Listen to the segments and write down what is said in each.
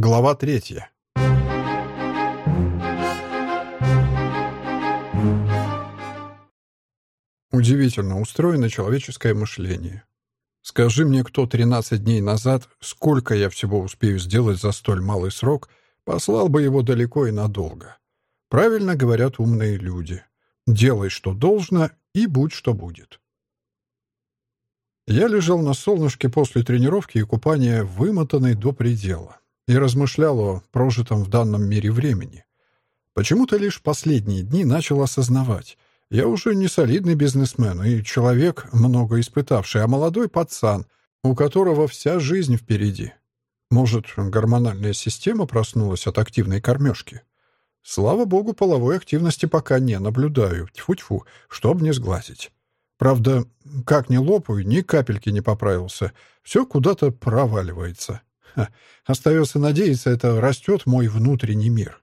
Глава третья. Удивительно устроено человеческое мышление. Скажи мне, кто 13 дней назад, сколько я всего успею сделать за столь малый срок, послал бы его далеко и надолго. Правильно говорят умные люди. Делай, что должно, и будь, что будет. Я лежал на солнышке после тренировки и купания, вымотанный до предела, и размышлял о прожитом в данном мире времени. Почему-то лишь последние дни начал осознавать. Я уже не солидный бизнесмен и человек, много испытавший, а молодой пацан, у которого вся жизнь впереди. Может, гормональная система проснулась от активной кормежки? Слава богу, половой активности пока не наблюдаю. Тьфу-тьфу, чтоб не сглазить. Правда, как ни лопаю, ни капельки не поправился. Все куда-то проваливается. Ха, остается надеяться, это растет мой внутренний мир.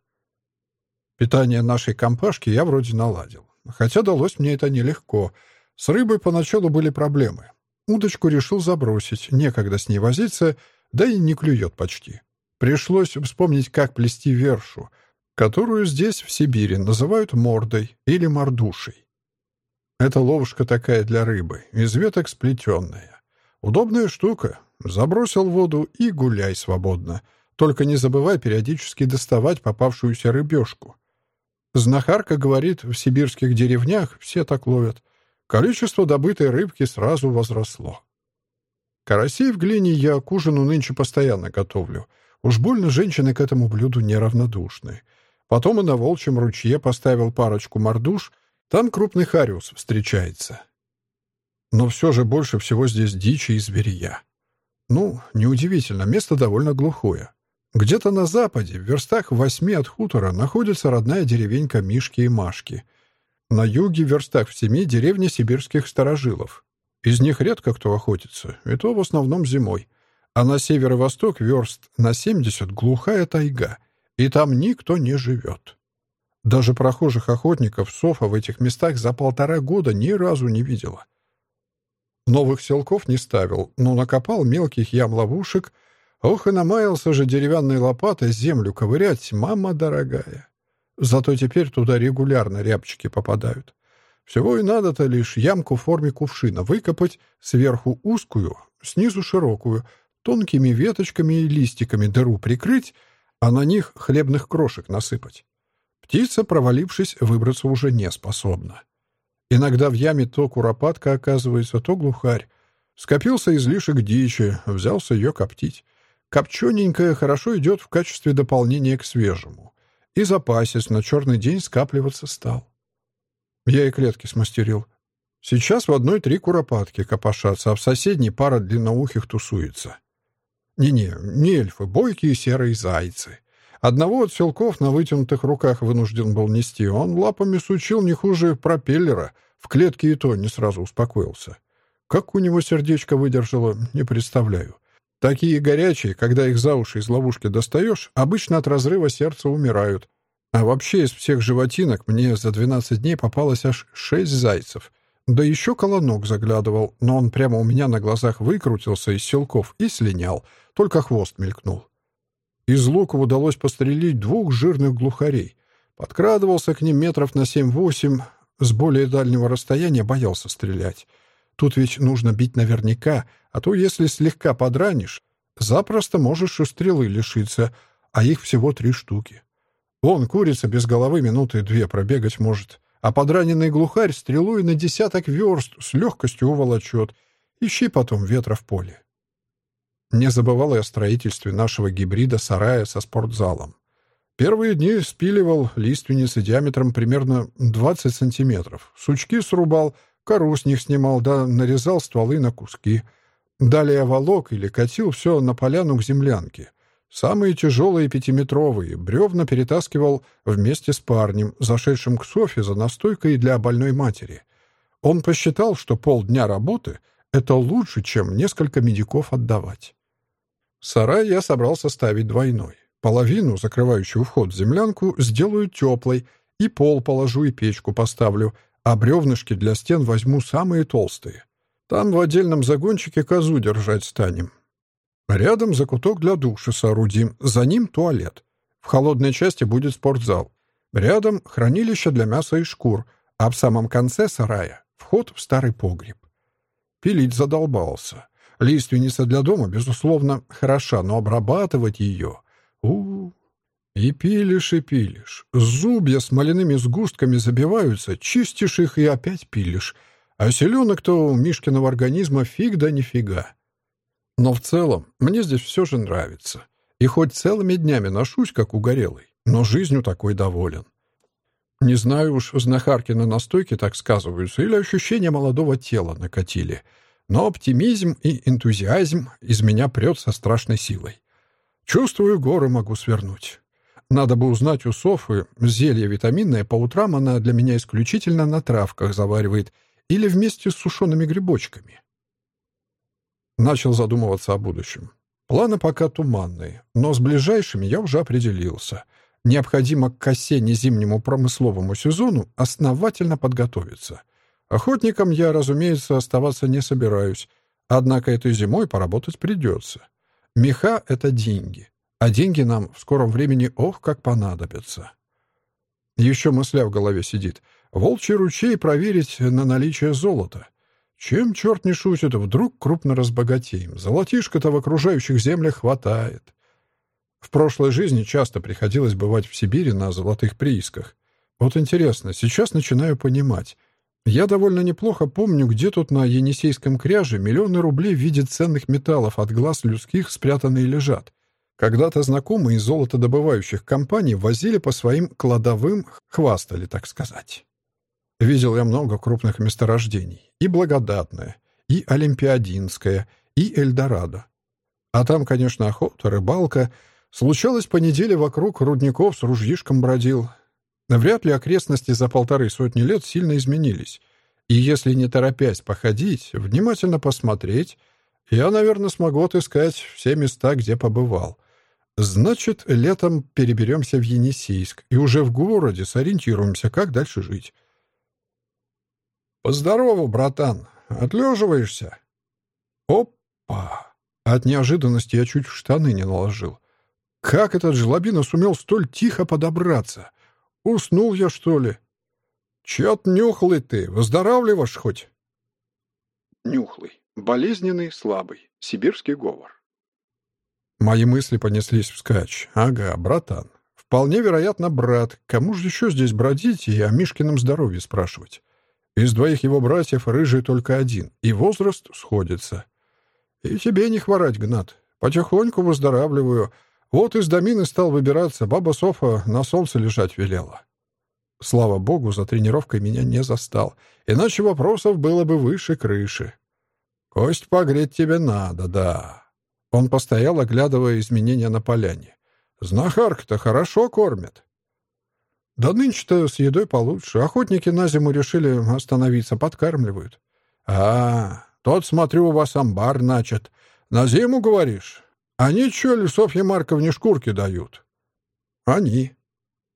Питание нашей компашки я вроде наладил. Хотя далось мне это нелегко. С рыбой поначалу были проблемы. Удочку решил забросить, некогда с ней возиться, да и не клюет почти. Пришлось вспомнить, как плести вершу, которую здесь, в Сибири, называют мордой или мордушей. Это ловушка такая для рыбы, из веток сплетенная. Удобная штука. Забросил воду и гуляй свободно. Только не забывай периодически доставать попавшуюся рыбешку. Знахарка говорит, в сибирских деревнях все так ловят. Количество добытой рыбки сразу возросло. Карасей в глине я к ужину нынче постоянно готовлю. Уж больно женщины к этому блюду неравнодушны. Потом и на волчьем ручье поставил парочку мордуш — там крупный хариус встречается. Но все же больше всего здесь дичи и зверия. Ну, неудивительно, место довольно глухое. Где-то на западе, в верстах восьми от хутора, находится родная деревенька Мишки и Машки. На юге, в верстах в семи, деревня сибирских старожилов. Из них редко кто охотится, и то в основном зимой. А на северо-восток верст на семьдесят глухая тайга, и там никто не живет. Даже прохожих охотников Софа в этих местах за полтора года ни разу не видела. Новых селков не ставил, но накопал мелких ям-ловушек. Ох, и намаялся же деревянной лопатой землю ковырять, мама дорогая. Зато теперь туда регулярно рябчики попадают. Всего и надо-то лишь ямку в форме кувшина выкопать, сверху узкую, снизу широкую, тонкими веточками и листиками дыру прикрыть, а на них хлебных крошек насыпать. Птица, провалившись, выбраться уже не способна. Иногда в яме то куропатка оказывается, то глухарь. Скопился излишек дичи, взялся ее коптить. Копчененькая хорошо идет в качестве дополнения к свежему. И запасец на черный день скапливаться стал. Я и клетки смастерил. Сейчас в одной три куропатки копошатся, а в соседней пара длинноухих тусуется. Не-не, не эльфы, бойкие серые зайцы. Одного от селков на вытянутых руках вынужден был нести. Он лапами сучил не хуже пропеллера. В клетке и то не сразу успокоился. Как у него сердечко выдержало, не представляю. Такие горячие, когда их за уши из ловушки достаешь, обычно от разрыва сердца умирают. А вообще из всех животинок мне за 12 дней попалось аж шесть зайцев. Да еще колонок заглядывал, но он прямо у меня на глазах выкрутился из селков и слинял, только хвост мелькнул. Из лука удалось пострелить двух жирных глухарей. Подкрадывался к ним метров на семь-восемь, с более дальнего расстояния боялся стрелять. Тут ведь нужно бить наверняка, а то если слегка подранишь, запросто можешь и стрелы лишиться, а их всего три штуки. Вон курица без головы минуты две пробегать может, а подраненный глухарь стрелу и на десяток верст с легкостью уволочет. Ищи потом ветра в поле. Не забывал и о строительстве нашего гибрида сарая со спортзалом. Первые дни спиливал лиственницы диаметром примерно 20 сантиметров. Сучки срубал, кору с них снимал, да нарезал стволы на куски. Далее волок или катил все на поляну к землянке. Самые тяжелые пятиметровые бревна перетаскивал вместе с парнем, зашедшим к Софье за настойкой для больной матери. Он посчитал, что полдня работы — это лучше, чем несколько медиков отдавать. Сарай я собрался ставить двойной. Половину, закрывающую вход в землянку, сделаю теплой, и пол положу, и печку поставлю, а бревнышки для стен возьму самые толстые. Там в отдельном загончике козу держать станем. Рядом закуток для души соорудим, за ним туалет. В холодной части будет спортзал. Рядом хранилище для мяса и шкур, а в самом конце сарая — вход в старый погреб. Пилить задолбался. Лиственница для дома, безусловно, хороша, но обрабатывать ее... у. И пилишь, и пилишь. Зубья с маляными сгустками забиваются, чистишь их и опять пилишь. А селенок-то у Мишкиного организма фиг да нифига. Но в целом мне здесь все же нравится. И хоть целыми днями ношусь, как угорелый, но жизнью такой доволен. Не знаю уж, знахаркины настойки так сказываются, или ощущения молодого тела накатили. Но оптимизм и энтузиазм из меня прет со страшной силой. Чувствую, горы могу свернуть. Надо бы узнать у Софы, зелье витаминное по утрам она для меня исключительно на травках заваривает или вместе с сушеными грибочками. Начал задумываться о будущем. Планы пока туманные, но с ближайшими я уже определился. Необходимо к осенне-зимнему промысловому сезону основательно подготовиться. Охотником я, разумеется, оставаться не собираюсь, однако этой зимой поработать придется. Меха — это деньги, а деньги нам в скором времени ох как понадобятся. Еще мысля в голове сидит. Волчий ручей проверить на наличие золота. Чем черт не шутит, вдруг крупно разбогатеем. Золотишко-то в окружающих землях хватает. В прошлой жизни часто приходилось бывать в Сибири на золотых приисках. Вот интересно, сейчас начинаю понимать. Я довольно неплохо помню, где тут на Енисейском кряже миллионы рублей в виде ценных металлов от глаз людских спрятанные лежат. Когда-то знакомые из золотодобывающих компаний возили по своим кладовым, хвастали, так сказать. Видел я много крупных месторождений. И Благодатное, и Олимпиадинское, и Эльдорадо. А там, конечно, охота, рыбалка. Случалось по неделе вокруг рудников с ружьишком бродил. Вряд ли окрестности за полторы сотни лет сильно изменились. И если не торопясь походить, внимательно посмотреть, я, наверное, смогу отыскать все места, где побывал. Значит, летом переберемся в Енисейск и уже в городе сориентируемся, как дальше жить. «Поздорово, братан! Отлеживаешься?» «Опа!» От неожиданности я чуть в штаны не наложил. Как этот жлобина сумел столь тихо подобраться? Уснул я, что ли? Чет нюхлый ты, выздоравливаешь хоть? Нюхлый, болезненный, слабый, сибирский говор. Мои мысли понеслись вскачь. Ага, братан. Вполне вероятно, брат. Кому же еще здесь бродить и о Мишкином здоровье спрашивать? Из двоих его братьев рыжий только один, и возраст сходится. И тебе не хворать, Гнат. Потихоньку выздоравливаю. Вот из домины стал выбираться, баба Софа на солнце лежать велела. Слава богу, за тренировкой меня не застал, иначе вопросов было бы выше крыши. Кость погреть тебе надо, да. Он постоял, оглядывая изменения на поляне. Знахарка-то хорошо кормят. Да нынче-то с едой получше. Охотники на зиму решили остановиться, подкармливают. А, тот, смотрю, у вас амбар начат. На зиму, говоришь? Они чё ли Софье Марковне шкурки дают? Они.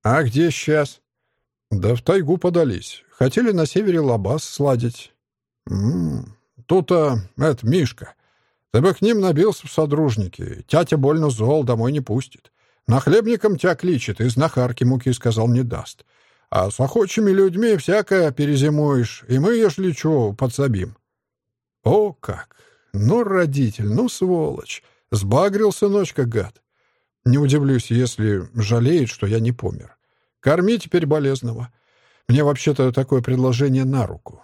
А где сейчас? Да в тайгу подались. Хотели на севере лабаз сладить. М-м, тут-то, это, Мишка. Ты бы к ним набился в содружники. Тятя больно зол, домой не пустит. Нахлебником тебя кличет, из знахарки муки, сказал, не даст. А с охочими людьми всякое перезимуешь, и мы, ежели чего, подсобим. О, как! Ну, родитель, ну, сволочь! Сбагрил сыночка, гад. Не удивлюсь, если жалеет, что я не помер. Корми теперь болезного. Мне вообще-то такое предложение на руку.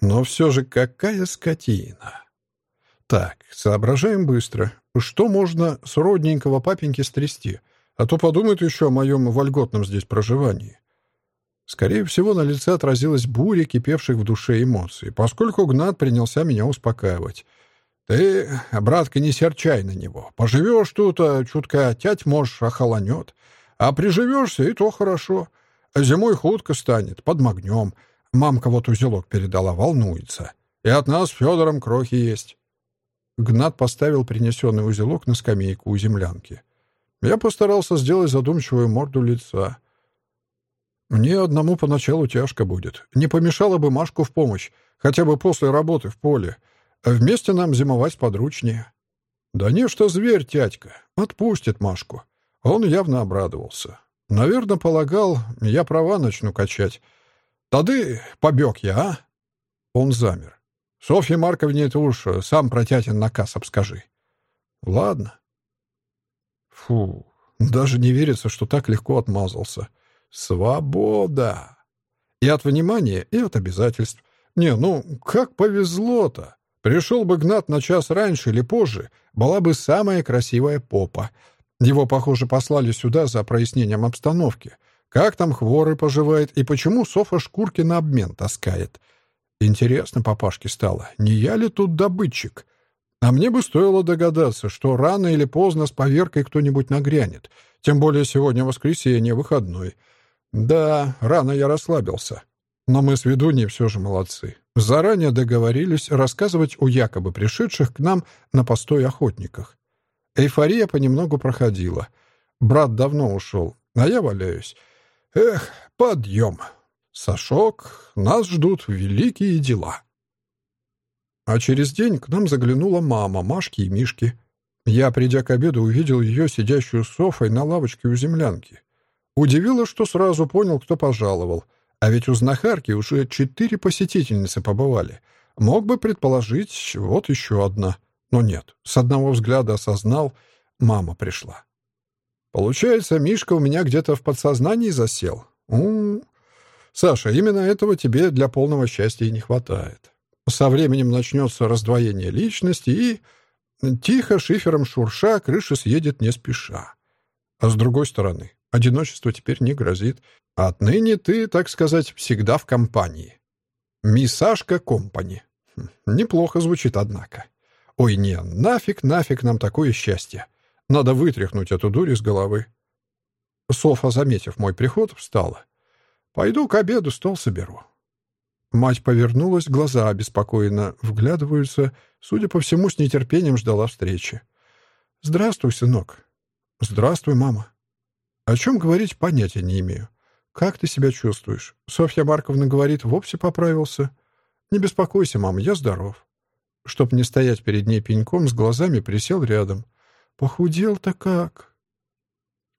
Но все же какая скотина! Так, соображаем быстро. Что можно с родненького папеньки стрясти? А то подумают еще о моем вольготном здесь проживании. Скорее всего, на лице отразилась буря кипевших в душе эмоций, поскольку Гнат принялся меня успокаивать. «Ты, братка, не серчай на него. Поживешь тут, а чутка тять можешь, охолонет. А приживешься, и то хорошо. Зимой худко станет, под магнем. Мамка вот узелок передала, волнуется. И от нас с Федором крохи есть. Гнат поставил принесенный узелок на скамейку у землянки. Я постарался сделать задумчивую морду лица. Мне одному поначалу тяжко будет. Не помешало бы Машку в помощь, хотя бы после работы в поле. Вместе нам зимовать подручнее. «Да не, что зверь, тядька. Отпустит Машку». Он явно обрадовался. Наверное, полагал, я права начну качать. «Тады побег я, а?» Он замер. «Софье Марковне это уж сам про тятин наказ обскажи». «Ладно». Фу, даже не верится, что так легко отмазался. Свобода! И от внимания, и от обязательств. Не, ну, как повезло-то! Пришел бы Гнат на час раньше или позже, была бы самая красивая попа. Его, похоже, послали сюда за прояснением обстановки. Как там хворый поживает и почему Софа шкурки на обмен таскает? Интересно папашке стало, не я ли тут добытчик? А мне бы стоило догадаться, что рано или поздно с поверкой кто-нибудь нагрянет. Тем более сегодня воскресенье, выходной. Да, рано я расслабился. Но мы с ведуньей все же молодцы. Заранее договорились рассказывать о якобы пришедших к нам на постой охотниках. Эйфория понемногу проходила. Брат давно ушел, а я валяюсь. Эх, подъем. Сашок, нас ждут великие дела. А через день к нам заглянула мама Машки и Мишки. Я, придя к обеду, увидел ее, сидящую с Софой на лавочке у землянки. Удивило, что сразу понял, кто пожаловал. А ведь у знахарки уже четыре посетительницы побывали. Мог бы предположить, вот еще одна. Но нет, с одного взгляда осознал, мама пришла. Получается, Мишка у меня где-то в подсознании засел. У, -у, -у. Саша, именно этого тебе для полного счастья не хватает. Со временем начнется раздвоение личности, и тихо, шифером шурша, крыша съедет не спеша. А с другой стороны, одиночество теперь не грозит. Отныне ты, так сказать, всегда в компании. Миссашка Компани. Хм, неплохо звучит, однако. Ой, не, нафиг, нафиг нам такое счастье. Надо вытряхнуть эту дурь из головы. Софа, заметив мой приход, встала. «Пойду к обеду, стол соберу». Мать повернулась, глаза обеспокоенно вглядываются, судя по всему, с нетерпением ждала встречи. «Здравствуй, сынок». «Здравствуй, мама». «О чем говорить, понятия не имею. Как ты себя чувствуешь?» Софья Марковна говорит, вовсе поправился. «Не беспокойся, мама, я здоров». Чтоб не стоять перед ней пеньком, с глазами присел рядом. «Похудел-то как?»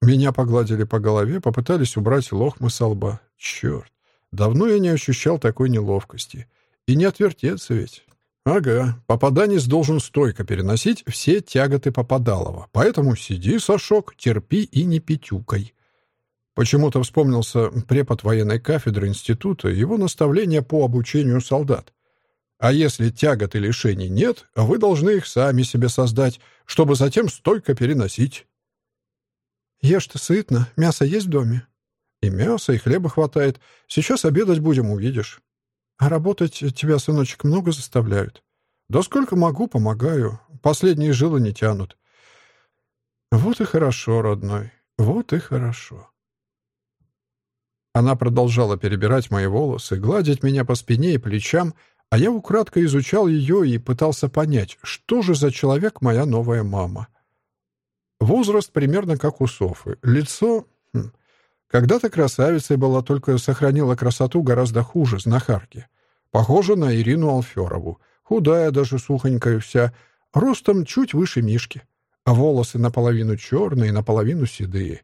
Меня погладили по голове, попытались убрать лохмы со лба. Черт! Давно я не ощущал такой неловкости. И не отвертеться ведь. Ага, попаданец должен стойко переносить все тяготы попадалова. Поэтому сиди, Сашок, терпи и не пятюкай. Почему-то вспомнился препод военной кафедры института, его наставление по обучению солдат. А если тягот и лишений нет, вы должны их сами себе создать, чтобы затем стойко переносить. Ешь-то сытно, мясо есть в доме? И мяса, и хлеба хватает. Сейчас обедать будем, увидишь. А работать тебя, сыночек, много заставляют? Да сколько могу, помогаю. Последние жилы не тянут. Вот и хорошо, родной, вот и хорошо. Она продолжала перебирать мои волосы, гладить меня по спине и плечам, а я украдко изучал ее и пытался понять, что же за человек моя новая мама. Возраст примерно как у Софы, лицо когда-то красавицей была, только сохранила красоту гораздо хуже знахарки. Похожа на Ирину Алферову. Худая, даже сухонькая вся, ростом чуть выше Мишки. А волосы наполовину черные, наполовину седые.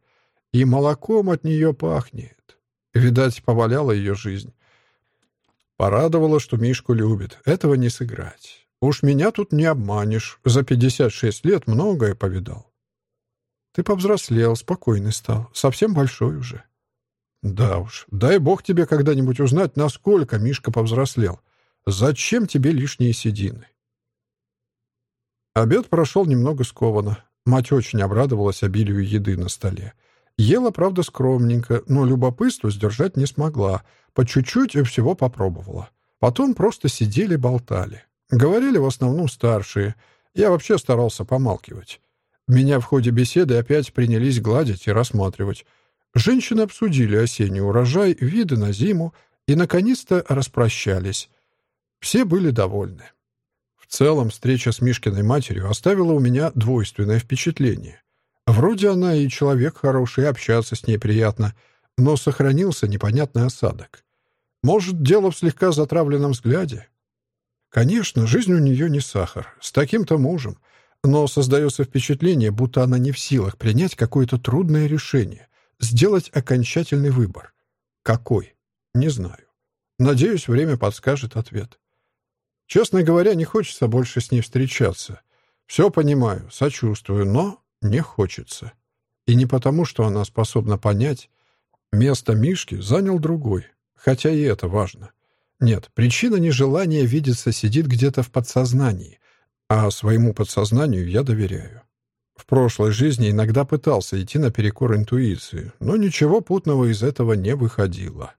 И молоком от нее пахнет. Видать, поваляла ее жизнь. Порадовало, что Мишку любит. Этого не сыграть. Уж меня тут не обманешь. За 56 лет многое повидал. Ты повзрослел, спокойный стал, совсем большой уже. Да уж, дай бог тебе когда-нибудь узнать, насколько Мишка повзрослел. Зачем тебе лишние седины? Обед прошел немного скованно. Мать очень обрадовалась обилию еды на столе. Ела, правда, скромненько, но любопытство сдержать не смогла. По чуть-чуть всего попробовала. Потом просто сидели, болтали. Говорили в основном старшие. Я вообще старался помалкивать. Меня в ходе беседы опять принялись гладить и рассматривать. Женщины обсудили осенний урожай, виды на зиму и, наконец-то, распрощались. Все были довольны. В целом, встреча с Мишкиной матерью оставила у меня двойственное впечатление. Вроде она и человек хороший, общаться с ней приятно, но сохранился непонятный осадок. Может, дело в слегка затравленном взгляде? Конечно, жизнь у нее не сахар. С таким-то мужем — но создается впечатление, будто она не в силах принять какое-то трудное решение, сделать окончательный выбор. Какой? Не знаю. Надеюсь, время подскажет ответ. Честно говоря, не хочется больше с ней встречаться. Все понимаю, сочувствую, но не хочется. И не потому, что она способна понять. Место Мишки занял другой, хотя и это важно. Нет, причина нежелания видеться сидит где-то в подсознании, а своему подсознанию я доверяю. В прошлой жизни иногда пытался идти наперекор интуиции, но ничего путного из этого не выходило.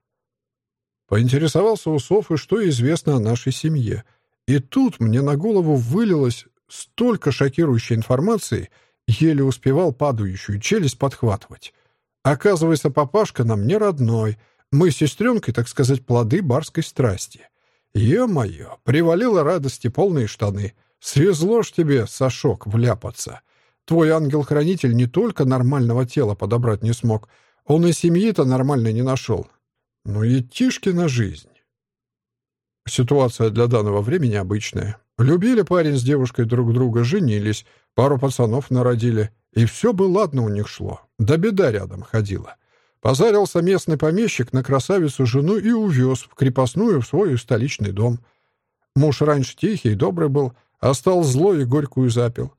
Поинтересовался у Софы, что известно о нашей семье. И тут мне на голову вылилось столько шокирующей информации, еле успевал падающую челюсть подхватывать. Оказывается, папашка нам не родной. Мы с сестренкой, так сказать, плоды барской страсти. Е-мое, привалило радости полные штаны — Свезло ж тебе, Сашок, вляпаться. Твой ангел-хранитель не только нормального тела подобрать не смог, он и семьи-то нормально не нашел. Ну и Тишкина жизнь. Ситуация для данного времени обычная. Любили парень с девушкой друг друга, женились, пару пацанов народили, и все бы ладно у них шло. Да беда рядом ходила. Позарился местный помещик на красавицу жену и увез в крепостную в свой столичный дом. Муж раньше тихий и добрый был, а стал злой и горькую запил.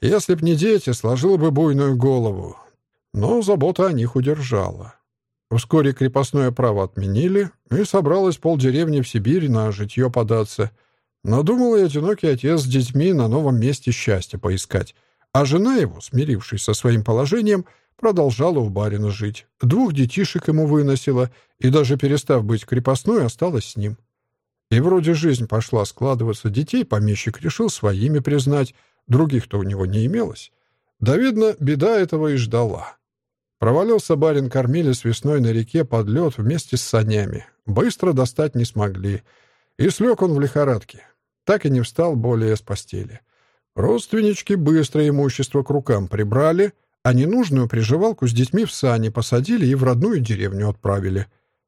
Если б не дети, сложил бы буйную голову. Но забота о них удержала. Вскоре крепостное право отменили, и собралось полдеревни в Сибирь на житье податься. Надумал и одинокий отец с детьми на новом месте счастья поискать. А жена его, смирившись со своим положением, продолжала у барина жить. Двух детишек ему выносила, и даже перестав быть крепостной, осталась с ним. И вроде жизнь пошла складываться, детей помещик решил своими признать, других-то у него не имелось. Да, видно, беда этого и ждала. Провалился барин-кормилец весной на реке под лед вместе с санями. Быстро достать не смогли. И слег он в лихорадке. Так и не встал более с постели. Родственнички быстро имущество к рукам прибрали, а ненужную приживалку с детьми в сани посадили и в родную деревню отправили.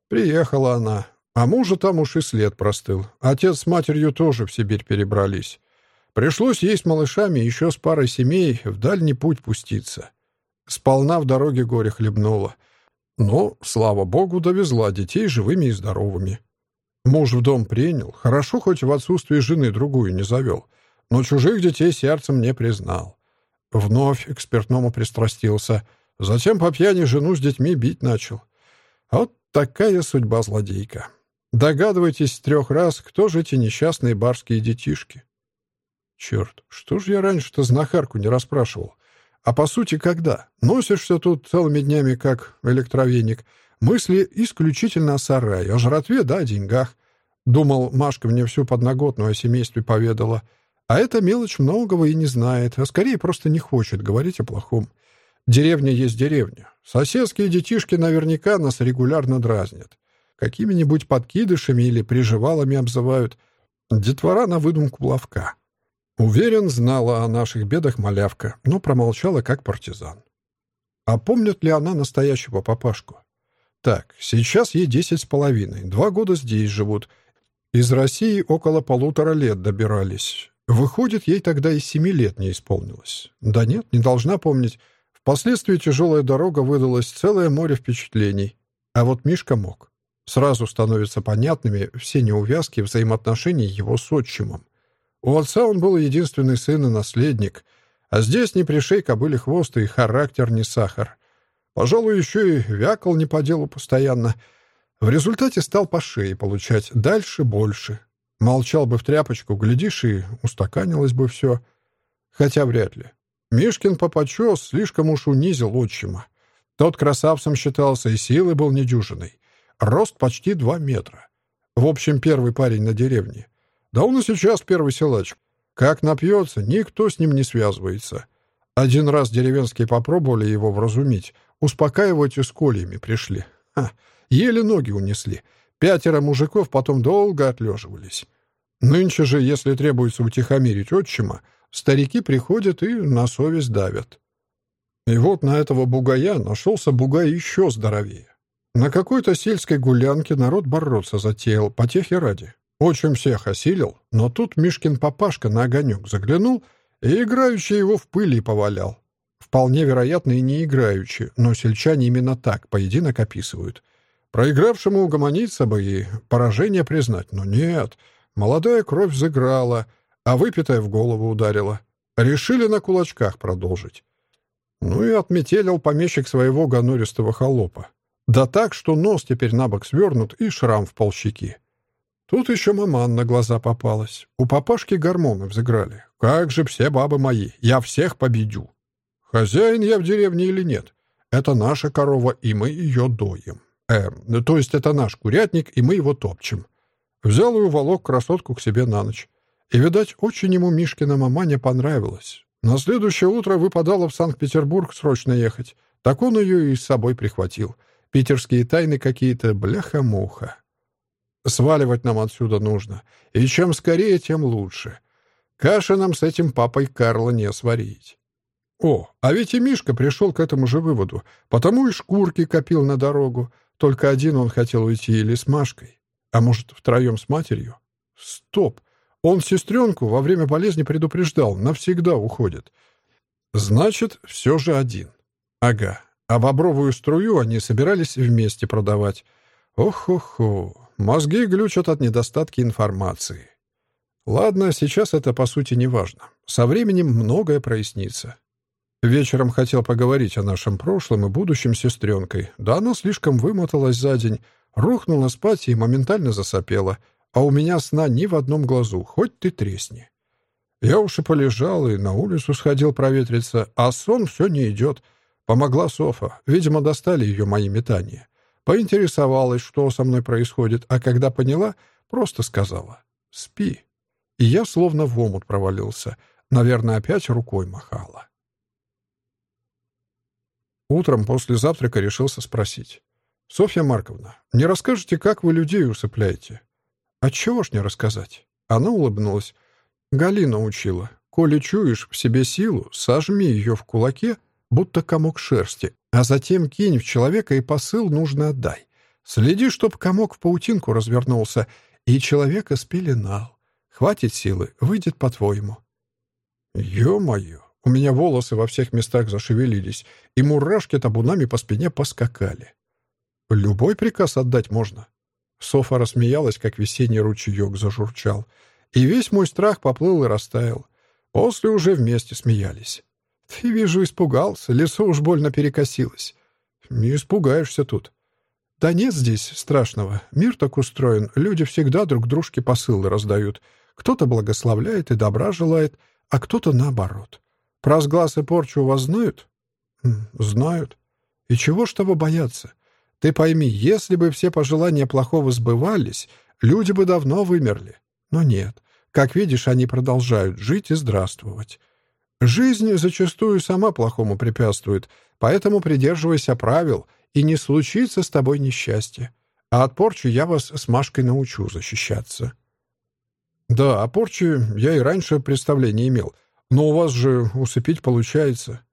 Приехала она, а мужа там уж и след простыл. Отец с матерью тоже в Сибирь перебрались. Пришлось ей с малышами еще с парой семей в дальний путь пуститься. Сполна в дороге горе хлебнула. Но, слава богу, довезла детей живыми и здоровыми. Муж в дом принял, хорошо хоть в отсутствии жены другую не завел, но чужих детей сердцем не признал. Вновь к спиртному пристрастился, затем по пьяни жену с детьми бить начал. Вот такая судьба злодейка. Догадывайтесь трех раз, кто же эти несчастные барские детишки. Черт, что ж я раньше-то знахарку не расспрашивал? А по сути, когда? Носишься тут целыми днями, как электровеник. Мысли исключительно о сарае, о жратве да о деньгах. Думал, Машка мне всю подноготную о семействе поведала. А эта мелочь многого и не знает, а скорее просто не хочет говорить о плохом. Деревня есть деревня. Соседские детишки наверняка нас регулярно дразнят какими-нибудь подкидышами или приживалами обзывают. Детвора на выдумку ловка. Уверен, знала о наших бедах малявка, но промолчала как партизан. А помнит ли она настоящего папашку? Так, сейчас ей десять с половиной, два года здесь живут. Из России около полутора лет добирались. Выходит, ей тогда и семи лет не исполнилось. Да нет, не должна помнить. Впоследствии тяжелая дорога выдалась целое море впечатлений. А вот Мишка мог. Сразу становятся понятными все неувязки взаимоотношений его с отчимом. У отца он был единственный сын и наследник, а здесь не пришей кобыли хвост и характер не сахар. Пожалуй, еще и вякал не по делу постоянно. В результате стал по шее получать дальше больше. Молчал бы в тряпочку, глядишь, и устаканилось бы все. Хотя вряд ли. Мишкин попочес слишком уж унизил отчима. Тот красавцем считался и силы был недюжиной. Рост почти два метра. В общем, первый парень на деревне. Да он и сейчас первый силач. Как напьется, никто с ним не связывается. Один раз деревенские попробовали его вразумить. Успокаивать и с кольями пришли. Ха, еле ноги унесли. Пятеро мужиков потом долго отлеживались. Нынче же, если требуется утихомирить отчима, старики приходят и на совесть давят. И вот на этого бугая нашелся бугай еще здоровее. На какой-то сельской гулянке народ бороться затеял, потехи ради. Очень всех осилил, но тут Мишкин папашка на огонек заглянул и играючи его в пыли повалял. Вполне вероятно и не играючи, но сельчане именно так поединок описывают. Проигравшему угомониться бы и поражение признать, но нет. Молодая кровь заграла, а выпитая в голову ударила. Решили на кулачках продолжить. Ну и отметелил помещик своего гонористого холопа. Да так, что нос теперь на бок свернут и шрам в полщеки. Тут еще маман на глаза попалась. У папашки гормоны взыграли. Как же все бабы мои, я всех победю. Хозяин я в деревне или нет? Это наша корова, и мы ее доим. Э, то есть это наш курятник, и мы его топчем. Взял и уволок красотку к себе на ночь. И, видать, очень ему Мишкина маманя понравилось. На следующее утро выпадало в Санкт-Петербург срочно ехать. Так он ее и с собой прихватил. Питерские тайны какие-то, бляха-муха. Сваливать нам отсюда нужно. И чем скорее, тем лучше. Каши нам с этим папой Карла не сварить. О, а ведь и Мишка пришел к этому же выводу, потому и шкурки копил на дорогу. Только один он хотел уйти или с Машкой. А может, втроем с матерью? Стоп! Он сестренку во время болезни предупреждал, навсегда уходит. Значит, все же один. Ага. А бобровую струю они собирались вместе продавать. Ох-охо. Мозги глючат от недостатки информации. Ладно, сейчас это по сути не важно. Со временем многое прояснится. Вечером хотел поговорить о нашем прошлом и будущем сестренкой. Да она слишком вымоталась за день, рухнула спать и моментально засопела. А у меня сна ни в одном глазу, хоть ты тресни. Я уж и полежал, и на улицу сходил проветриться, а сон все не идет. Помогла Софа. Видимо, достали ее мои метания. Поинтересовалась, что со мной происходит, а когда поняла, просто сказала «Спи». И я словно в омут провалился. Наверное, опять рукой махала. Утром после завтрака решился спросить. «Софья Марковна, не расскажете, как вы людей усыпляете?» «А чего ж не рассказать?» Она улыбнулась. «Галина учила. Коли чуешь в себе силу, сожми ее в кулаке, будто комок шерсти, а затем кинь в человека и посыл нужно отдай. Следи, чтоб комок в паутинку развернулся, и человека спеленал. Хватит силы, выйдет по-твоему. Ё-моё, у меня волосы во всех местах зашевелились, и мурашки табунами по спине поскакали. Любой приказ отдать можно. Софа рассмеялась, как весенний ручеёк зажурчал, и весь мой страх поплыл и растаял. После уже вместе смеялись. Ты, вижу, испугался, лицо уж больно перекосилось. Не испугаешься тут. Да нет здесь страшного. Мир так устроен, люди всегда друг дружке посылы раздают. Кто-то благословляет и добра желает, а кто-то наоборот. Про сглаз и порчу у вас знают? Знают. И чего ж того бояться? Ты пойми, если бы все пожелания плохого сбывались, люди бы давно вымерли. Но нет. Как видишь, они продолжают жить и здравствовать. Жизнь зачастую сама плохому препятствует, поэтому придерживайся правил, и не случится с тобой несчастье. А от порчи я вас с Машкой научу защищаться. Да, о порче я и раньше представления имел, но у вас же усыпить получается.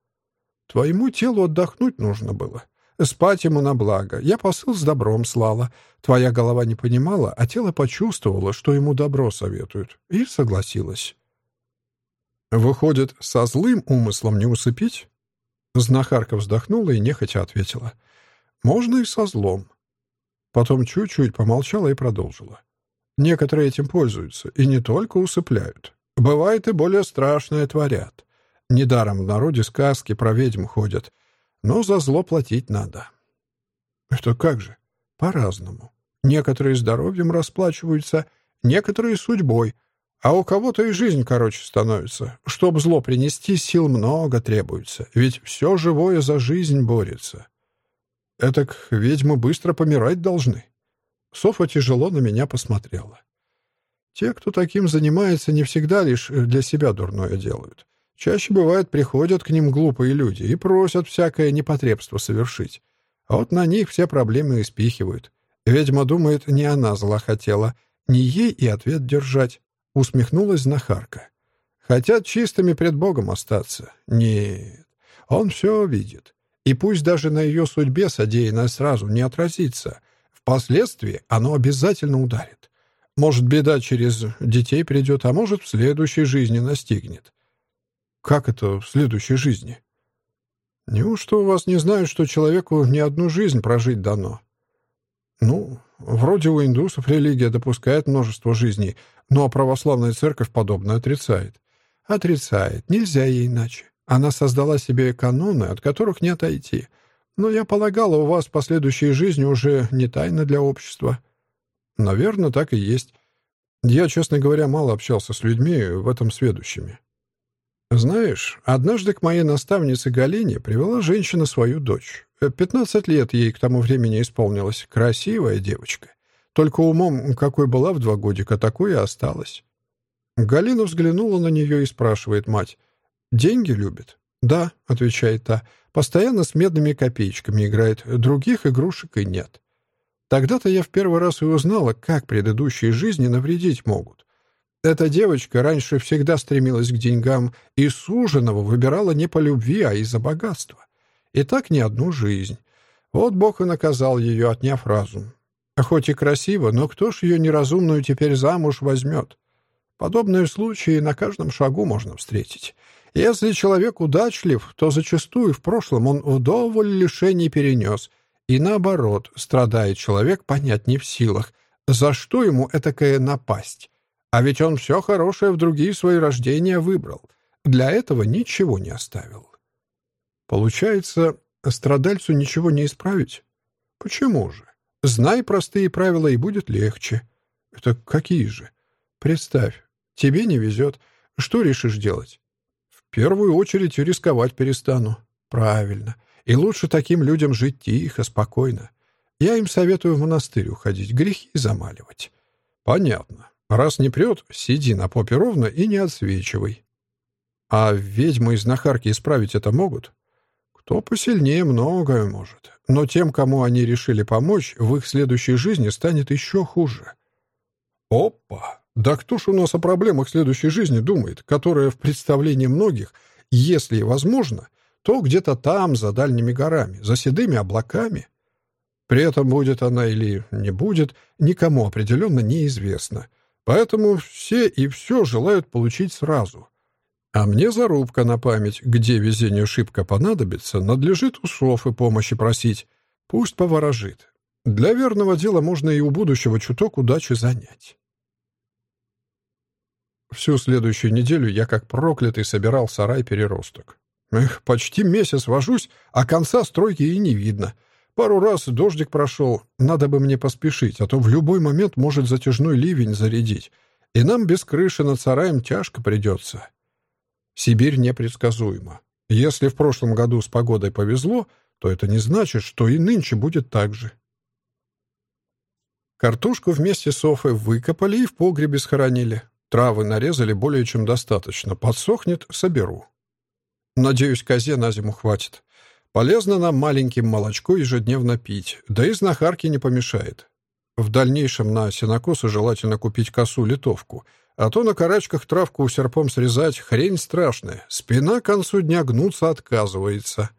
Твоему телу отдохнуть нужно было. Спать ему на благо. Я посыл с добром слала. Твоя голова не понимала, а тело почувствовало, что ему добро советуют, и согласилась. «Выходит, со злым умыслом не усыпить?» Знахарка вздохнула и нехотя ответила. «Можно и со злом». Потом чуть-чуть помолчала и продолжила. «Некоторые этим пользуются, и не только усыпляют. Бывает и более страшное творят. Недаром в народе сказки про ведьм ходят, но за зло платить надо». «Это как же?» «По-разному. Некоторые здоровьем расплачиваются, некоторые судьбой, а у кого-то и жизнь короче становится. Чтоб зло принести, сил много требуется, ведь все живое за жизнь борется. Этак ведьмы быстро помирать должны. Софа тяжело на меня посмотрела. Те, кто таким занимается, не всегда лишь для себя дурное делают. Чаще бывает, приходят к ним глупые люди и просят всякое непотребство совершить. А вот на них все проблемы и спихивают. Ведьма думает, не она зла хотела, не ей и ответ держать. Усмехнулась знахарка. Хотят чистыми пред Богом остаться. Нет, он все видит. И пусть даже на ее судьбе содеянное сразу не отразится, впоследствии оно обязательно ударит. Может, беда через детей придет, а может, в следующей жизни настигнет. Как это в следующей жизни? Неужто у вас не знают, что человеку не одну жизнь прожить дано? Ну, вроде у индусов религия допускает множество жизней, но православная церковь подобное отрицает. Отрицает. Нельзя ей иначе. Она создала себе каноны, от которых не отойти. Но я полагала, у вас последующие жизни уже не тайна для общества. Наверное, так и есть. Я, честно говоря, мало общался с людьми в этом сведущими. Знаешь, однажды к моей наставнице Галине привела женщина свою дочь. Пятнадцать лет ей к тому времени исполнилось. Красивая девочка. Только умом, какой была в два годика, такой и осталась. Галина взглянула на нее и спрашивает мать. «Деньги любит?» «Да», — отвечает та. «Постоянно с медными копеечками играет. Других игрушек и нет». Тогда-то я в первый раз и узнала, как предыдущие жизни навредить могут. Эта девочка раньше всегда стремилась к деньгам и суженого выбирала не по любви, а из-за богатства. И так не одну жизнь. Вот Бог и наказал ее, отняв разум. Хоть и красиво, но кто ж ее неразумную теперь замуж возьмет? Подобные случаи на каждом шагу можно встретить. Если человек удачлив, то зачастую в прошлом он вдоволь лишений перенес — и наоборот, страдает человек понять не в силах, за что ему этакая напасть. А ведь он все хорошее в другие свои рождения выбрал. Для этого ничего не оставил. Получается, страдальцу ничего не исправить? Почему же? Знай простые правила, и будет легче. Это какие же? Представь, тебе не везет. Что решишь делать? В первую очередь рисковать перестану. Правильно. И лучше таким людям жить тихо, спокойно. Я им советую в монастырь уходить, грехи замаливать. Понятно. Раз не прет, сиди на попе ровно и не отсвечивай. А ведьмы из знахарки исправить это могут? Кто посильнее, многое может. Но тем, кому они решили помочь, в их следующей жизни станет еще хуже. Опа! Да кто ж у нас о проблемах следующей жизни думает, которая в представлении многих, если и возможно, — то где-то там, за дальними горами, за седыми облаками. При этом будет она или не будет, никому определенно неизвестно. Поэтому все и все желают получить сразу. А мне зарубка на память, где везению шибко понадобится, надлежит у Софы помощи просить. Пусть поворожит. Для верного дела можно и у будущего чуток удачи занять. Всю следующую неделю я как проклятый собирал сарай-переросток. Эх, почти месяц вожусь, а конца стройки и не видно. Пару раз дождик прошел, надо бы мне поспешить, а то в любой момент может затяжной ливень зарядить, и нам без крыши над сараем тяжко придется. Сибирь непредсказуема. Если в прошлом году с погодой повезло, то это не значит, что и нынче будет так же. Картошку вместе с Софой выкопали и в погребе схоронили. Травы нарезали более чем достаточно. Подсохнет — соберу. Надеюсь, козе на зиму хватит. Полезно нам маленьким молочко ежедневно пить, да и знахарки не помешает. В дальнейшем на сенокосы желательно купить косу-литовку, а то на карачках травку серпом срезать хрень страшная, спина к концу дня гнуться отказывается.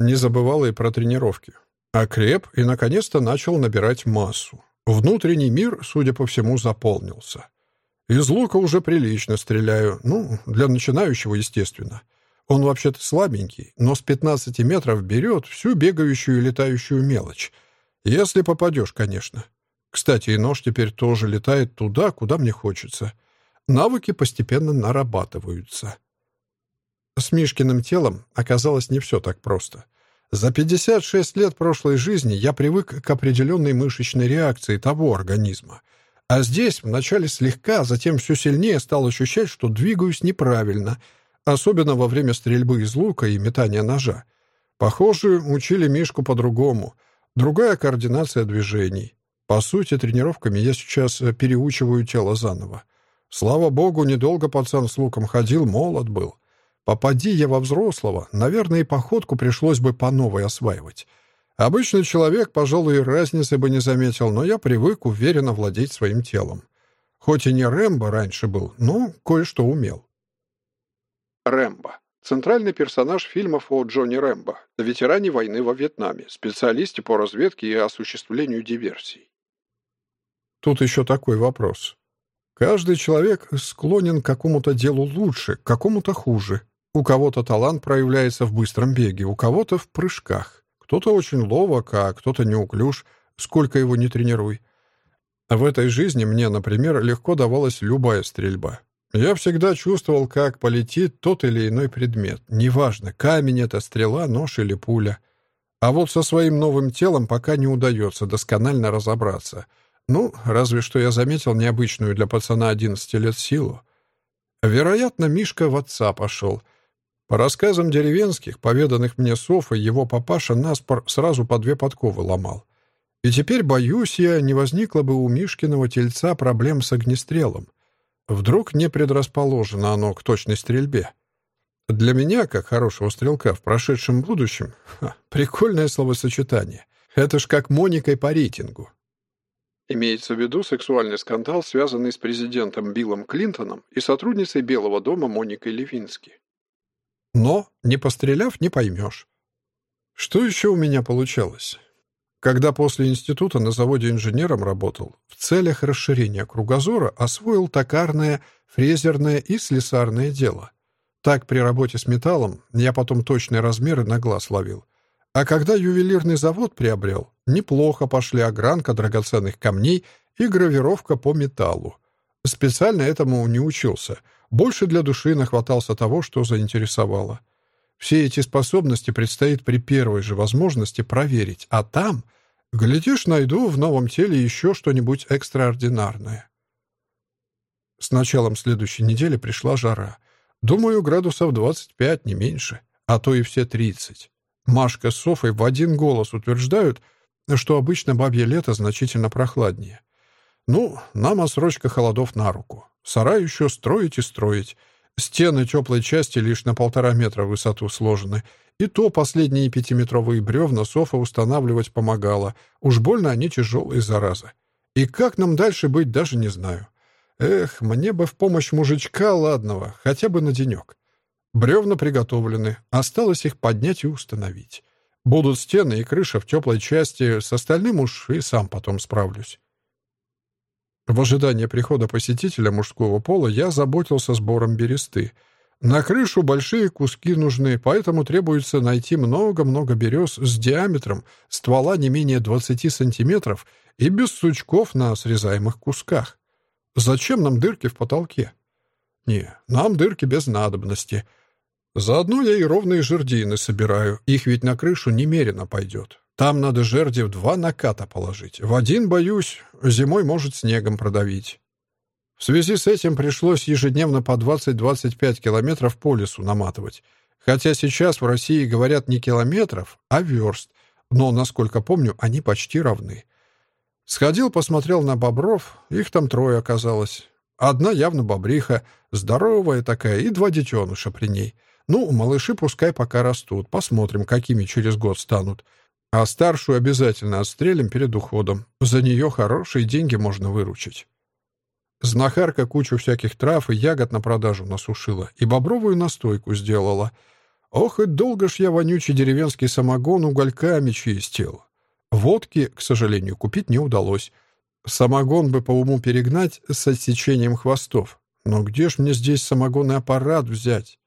Не забывала и про тренировки. Окреп и, наконец-то, начал набирать массу. Внутренний мир, судя по всему, заполнился. Из лука уже прилично стреляю. Ну, для начинающего, естественно. Он вообще-то слабенький, но с 15 метров берет всю бегающую и летающую мелочь. Если попадешь, конечно. Кстати, и нож теперь тоже летает туда, куда мне хочется. Навыки постепенно нарабатываются. С Мишкиным телом оказалось не все так просто. За 56 лет прошлой жизни я привык к определенной мышечной реакции того организма — а здесь вначале слегка, затем все сильнее стал ощущать, что двигаюсь неправильно, особенно во время стрельбы из лука и метания ножа. Похоже, учили Мишку по-другому. Другая координация движений. По сути, тренировками я сейчас э, переучиваю тело заново. Слава богу, недолго пацан с луком ходил, молод был. Попади я во взрослого, наверное, и походку пришлось бы по новой осваивать. Обычный человек, пожалуй, разницы бы не заметил, но я привык уверенно владеть своим телом. Хоть и не Рэмбо раньше был, но кое-что умел. Рэмбо. Центральный персонаж фильмов о Джонни Рэмбо, ветеране войны во Вьетнаме, специалисте по разведке и осуществлению диверсий. Тут еще такой вопрос. Каждый человек склонен к какому-то делу лучше, к какому-то хуже. У кого-то талант проявляется в быстром беге, у кого-то в прыжках. Кто-то очень ловок, а кто-то неуклюж, сколько его не тренируй. В этой жизни мне, например, легко давалась любая стрельба. Я всегда чувствовал, как полетит тот или иной предмет. Неважно, камень это, стрела, нож или пуля. А вот со своим новым телом пока не удается досконально разобраться. Ну, разве что я заметил необычную для пацана 11 лет силу. Вероятно, Мишка в отца пошел. По рассказам деревенских, поведанных мне Софой, его папаша наспор сразу по две подковы ломал. И теперь, боюсь я, не возникло бы у Мишкиного тельца проблем с огнестрелом. Вдруг не предрасположено оно к точной стрельбе. Для меня, как хорошего стрелка в прошедшем будущем, ха, прикольное словосочетание. Это ж как Моникой по рейтингу. Имеется в виду сексуальный скандал, связанный с президентом Биллом Клинтоном и сотрудницей Белого дома Моникой Левински. Но, не постреляв, не поймешь. Что еще у меня получалось? Когда после института на заводе инженером работал, в целях расширения кругозора освоил токарное, фрезерное и слесарное дело. Так при работе с металлом я потом точные размеры на глаз ловил. А когда ювелирный завод приобрел, неплохо пошли огранка драгоценных камней и гравировка по металлу. Специально этому не учился. Больше для души нахватался того, что заинтересовало. Все эти способности предстоит при первой же возможности проверить, а там, глядишь, найду в новом теле еще что-нибудь экстраординарное. С началом следующей недели пришла жара. Думаю, градусов 25, не меньше, а то и все 30. Машка с Софой в один голос утверждают, что обычно бабье лето значительно прохладнее. Ну, нам отсрочка холодов на руку. Сарай еще строить и строить. Стены теплой части лишь на полтора метра в высоту сложены. И то последние пятиметровые бревна Софа устанавливать помогала. Уж больно они тяжелые, заразы. И как нам дальше быть, даже не знаю. Эх, мне бы в помощь мужичка ладного, хотя бы на денек. Бревна приготовлены, осталось их поднять и установить. Будут стены и крыша в теплой части, с остальным уж и сам потом справлюсь. В ожидании прихода посетителя мужского пола я заботился сбором бересты. На крышу большие куски нужны, поэтому требуется найти много-много берез с диаметром ствола не менее 20 сантиметров и без сучков на срезаемых кусках. Зачем нам дырки в потолке? Не, нам дырки без надобности. Заодно я и ровные жердины собираю, их ведь на крышу немерено пойдет. Там надо жерди в два наката положить. В один, боюсь, зимой может снегом продавить. В связи с этим пришлось ежедневно по 20-25 километров по лесу наматывать. Хотя сейчас в России говорят не километров, а верст. Но, насколько помню, они почти равны. Сходил, посмотрел на бобров. Их там трое оказалось. Одна явно бобриха, здоровая такая, и два детеныша при ней. Ну, малыши пускай пока растут. Посмотрим, какими через год станут. А старшую обязательно отстрелим перед уходом. За нее хорошие деньги можно выручить. Знахарка кучу всяких трав и ягод на продажу насушила и бобровую настойку сделала. Ох, и долго ж я вонючий деревенский самогон угольками чистил. Водки, к сожалению, купить не удалось. Самогон бы по уму перегнать с отсечением хвостов. Но где ж мне здесь самогонный аппарат взять?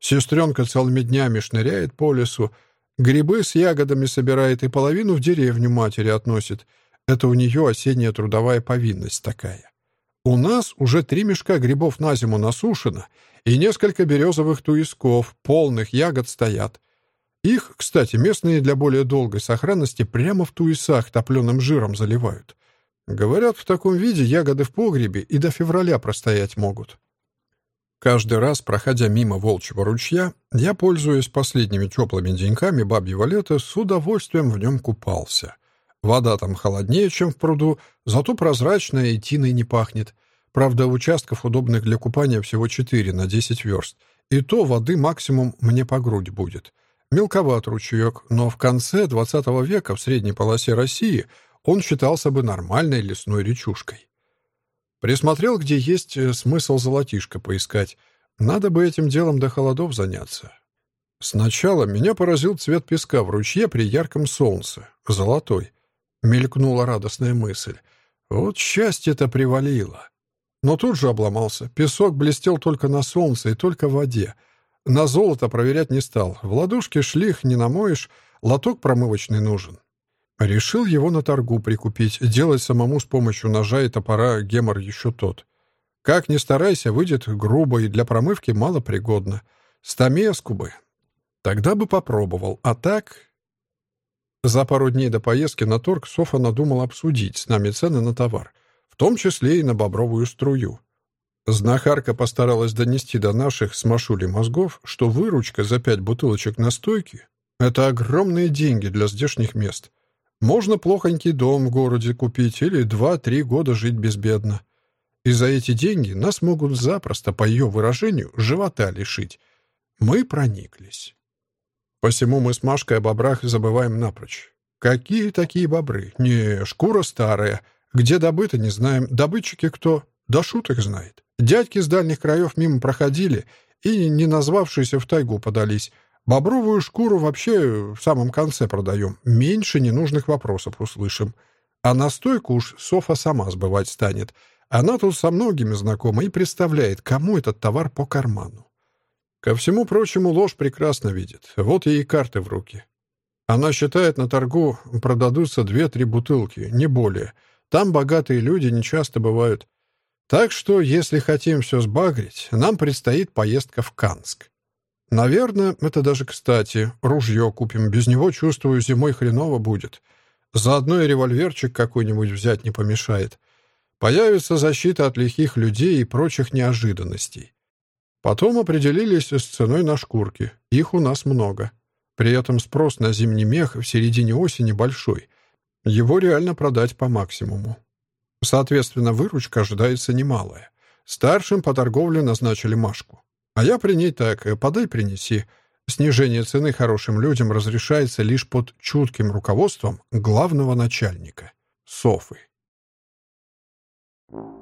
Сестренка целыми днями шныряет по лесу, Грибы с ягодами собирает и половину в деревню матери относит. Это у нее осенняя трудовая повинность такая. У нас уже три мешка грибов на зиму насушено, и несколько березовых туисков, полных ягод стоят. Их, кстати, местные для более долгой сохранности прямо в туисах топленым жиром заливают. Говорят, в таком виде ягоды в погребе и до февраля простоять могут. Каждый раз, проходя мимо волчьего ручья, я, пользуясь последними теплыми деньками бабьего лета, с удовольствием в нем купался. Вода там холоднее, чем в пруду, зато прозрачная и тиной не пахнет. Правда, участков, удобных для купания, всего 4 на 10 верст. И то воды максимум мне по грудь будет. Мелковат ручеек, но в конце XX века в средней полосе России он считался бы нормальной лесной речушкой. Присмотрел, где есть э, смысл золотишко поискать. Надо бы этим делом до холодов заняться. Сначала меня поразил цвет песка в ручье при ярком солнце. Золотой. Мелькнула радостная мысль. Вот счастье-то привалило. но тут же обломался. Песок блестел только на солнце и только в воде. На золото проверять не стал. В ладошке шлих не намоешь, лоток промывочный нужен. Решил его на торгу прикупить, делать самому с помощью ножа и топора гемор еще тот. Как ни старайся, выйдет грубо и для промывки малопригодно. Стамеску бы. Тогда бы попробовал. А так... За пару дней до поездки на торг Софа надумал обсудить с нами цены на товар, в том числе и на бобровую струю. Знахарка постаралась донести до наших с Машули мозгов, что выручка за пять бутылочек настойки — это огромные деньги для здешних мест. Можно плохонький дом в городе купить или два-три года жить безбедно. И за эти деньги нас могут запросто, по ее выражению, живота лишить. Мы прониклись. Посему мы с Машкой о бобрах забываем напрочь. Какие такие бобры? Не, шкура старая. Где добыто, не знаем. Добытчики кто? Да шуток знает. Дядьки с дальних краев мимо проходили и, не назвавшиеся в тайгу, подались. Бобровую шкуру вообще в самом конце продаем. Меньше ненужных вопросов услышим. А настойку уж Софа сама сбывать станет. Она тут со многими знакома и представляет, кому этот товар по карману. Ко всему прочему, ложь прекрасно видит. Вот ей карты в руки. Она считает, на торгу продадутся две-три бутылки, не более. Там богатые люди нечасто бывают. Так что, если хотим все сбагрить, нам предстоит поездка в Канск. Наверное, это даже кстати. Ружье купим, без него, чувствую, зимой хреново будет. Заодно и револьверчик какой-нибудь взять не помешает. Появится защита от лихих людей и прочих неожиданностей. Потом определились с ценой на шкурки. Их у нас много. При этом спрос на зимний мех в середине осени большой. Его реально продать по максимуму. Соответственно, выручка ожидается немалая. Старшим по торговле назначили Машку. А я при ней так, подай принеси. Снижение цены хорошим людям разрешается лишь под чутким руководством главного начальника — Софы. Thank you.